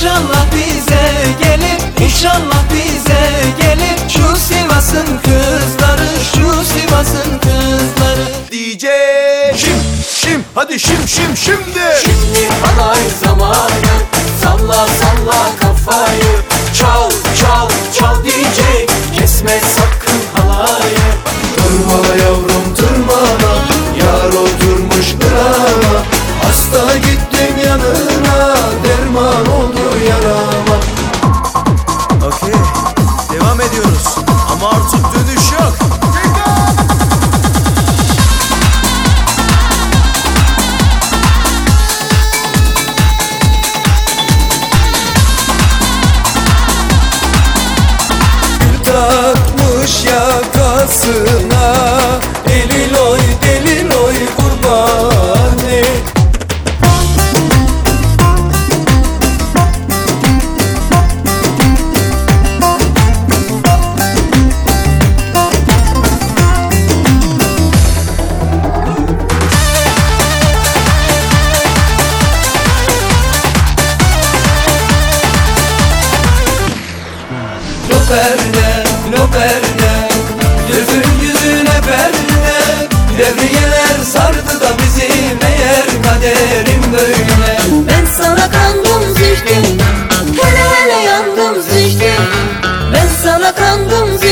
İnşallah bize gelir İnşallah bize gelir. Şu Sivas'ın kızları Şu Sivas'ın kızları. DJ Şim şim hadi şim şim şimdi. Şimdi halay yakasına Deli loy deli loy kurbani Lo perde, Sardı da bizi Meğer kaderim böyle. Ben sana kandım zühtüm. Hele hele yandım zühtüm. Ben sana kandım zühtüm